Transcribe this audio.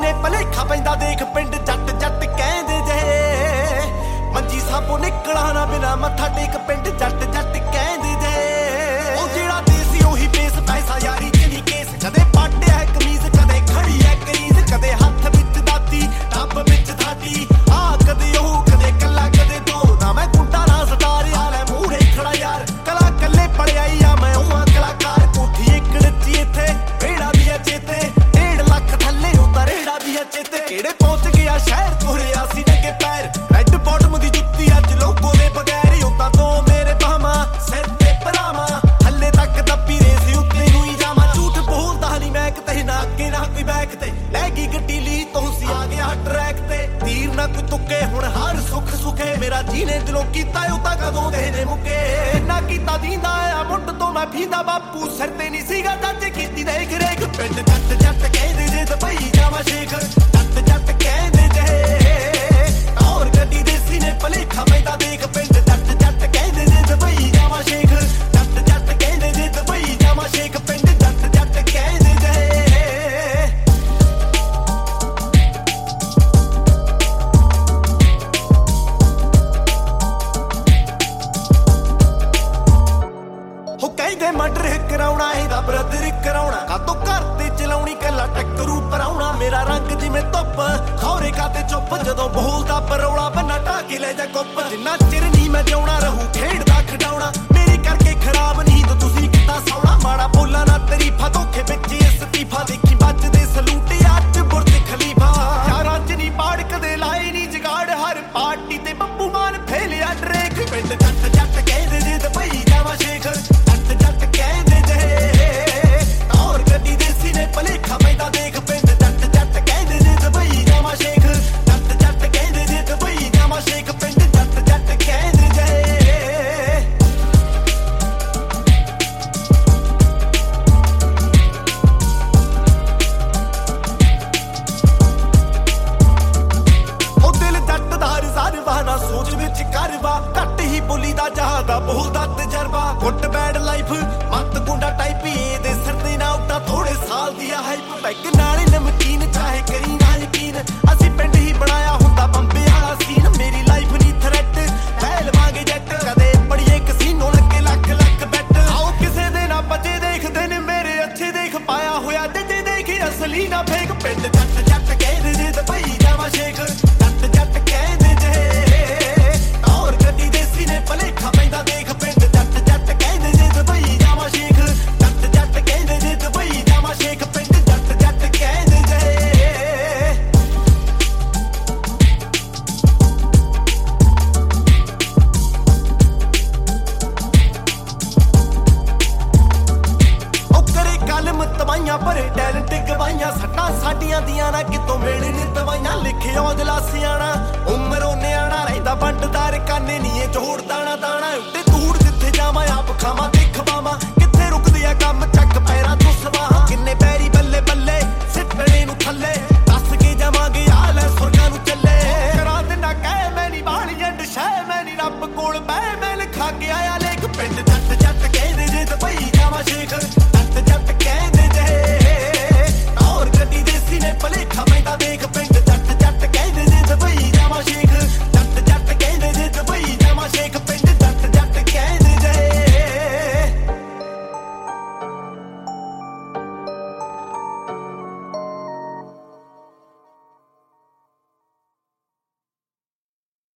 ਭਲੇਖਾ ਪੈਂਦਾ ਦੇਖ ਪਿੰਡ ਜੱਟ ਜੱਟ ਕਹਿੰਦੇ ਜੇ। ਮੰਜੀ ਸਾਬੋ ਨਿਕਲਾ ਨਾ ਬਿਨਾ ਮੱਥਾ ਟੇਕ ਪਿੰਡ ਜੱਟ ਜੱਟ ਕਹਿੰਦੇ ਜੇ। ਉਹ ਜਿਹੜਾ ਦੇਸੀ ਉਹੀ ਬੇਸ ਪੈਸਾ ਯਾਰੀ ਚ ਕੇਸ। ਕਦੇ ਪਾਟਿਆ ਤੇ ਗੱਡੀ ਲਈ ਤੋਂ ਸੀ ਆ ਗਿਆ ਟਰੈਕ ਤੇ। ਤੀਰ ਨਾ ਕੋਈ ਤੁੱਕੇ, ਹੁਣ ਹਰ ਸੁੱਖ ਸੁਖੇ। ਮੇਰਾ ਜੀ ਨੇ ਦਿਲੋਂ ਕੀਤਾ ਉਹ ਕਦੋਂ ਦੇ ਨੇ ਮੁੱਕੇ। ਨਾ ਕੀਤਾ ਦੀਂਦਾ ਆ ਮੁੰਡ ਤੋਂ ਮੈਂ ਫੀਦਾ ਬਾਪੂ। ਸਿਰ ਤੇ ਨਹੀਂ ਸੀਗਾ ਜੱਜ ਕੀਤੀ ਦੇਖ ਰੇਖ। ਪਿੰਡ ਜੱਟ ਜੱਟ ਕਹਿੰਦੇ ਜੇ ਦੁਬਈ ਜਾਵਾਂ ਸ਼ੇਖ। ਮਰਡਰ ਕਰਾਉਣਾ, ਇਹਦਾ ਬ੍ਰਦਰ ਕਰਾਉਣਾ। ਕਾਤੋਂ ਘਰ ਤੇ ਚਲਾਉਣੀ, ਕੱਲਾ ਟੱਕਰੂ ਪਰਾਉਣਾ ਮੇਰਾ ਰੰਗ ਜਿਵੇਂ ਧੁੱਪ, ਖੌਰੇ ਕਾਤੇ ਚੁੱਪ। ਜਦੋਂ ਬੋਲਦਾ ਪਰੌਲਾ ਬੰਨਾ ਢਾਕੇ ਲੈ ਜਾ ਕੁੱਪ ਜਿੰਨਾ ਚਿਰ ਨਹੀਂ ਮੈਂ ਜਿਉਣਾ, ਰਹੂ ਖੇਡਦਾ ਖਡਾਉਣਾ ਮੇਰੀ ਕਰਕੇ ਖਰਾਬ ਨੀਂਦ ਤੁਸੀਂ ਕਿਤਾ ਸੌਣਾ। ਮਾੜਾ ਬੋਲਾਂ ਨਾ ਤਰੀਫਾ ਧੋਖੇ ਵਿੱਚ ਇਸਤੀਫਾ ਦੇਖੀ ਵੱਜਦੇ ਸਲੂਟ ਅੱਜ ਬੁਰਜ ਖਲੀਫਾ। ਯਾਰਾਂ ਚ ਨਹੀਂ ਪਾੜ ਕਦੇ ਲਾਏ ਨਹੀਂ ਜਗਾੜ। ਹਰ ਪਾਰਟੀ ਤੇ ਬੱਬੂ ਮਾਨ ਫੇਲਿਆ ਡਰੇਕ। ਪਿੰਡ ਜੱਟ ਜੱਟ ਕਹਿੰਦੇ ਜੇ ਹੀ ਬੋਲੀ ਦਾ ਜਹਾਦਾ ਬੋਲਦਾ ਤਜਰਬਾ। ਗੁੱਟ ਬੈਡ ਲਾਈਫ, ਮੱਤ ਗੁੰਡਾ ਟਾਈਪ, ਇਹਦੇ ਸਿਰ ਤੇ ਨਾ ਉੱਤਾ ਥੋੜੇ ਸਾਲ ਦੀ ਆ ਹਾਈਪ ਬੈਗ ਨਾਲੇ ਨਮਕੀਨ ਸੱਟਾਂ ਦੀਆਂ ਨਾ ਕਿਤੋਂ ਮਿਲਣ ਤਵਾਈਆਂ ਲਿਖਿਓ ਜਲਾਸੀਆਣਾ ਉਮਰੋਂ ਨਿਆਣਾ ਰਹਿੰਦਾ ਵੰਡਦਾਰ ਕਾਨੇ ਨਹੀਂ ਇਹ ਜੋੜ ਦਾਣਾ ਦਾਣਾ ਉੱਤੇ ਦੂਰ ਜਿੱਥੇ ਜਾਵਾਂ, ਆਪ ਖਾਵਾਂ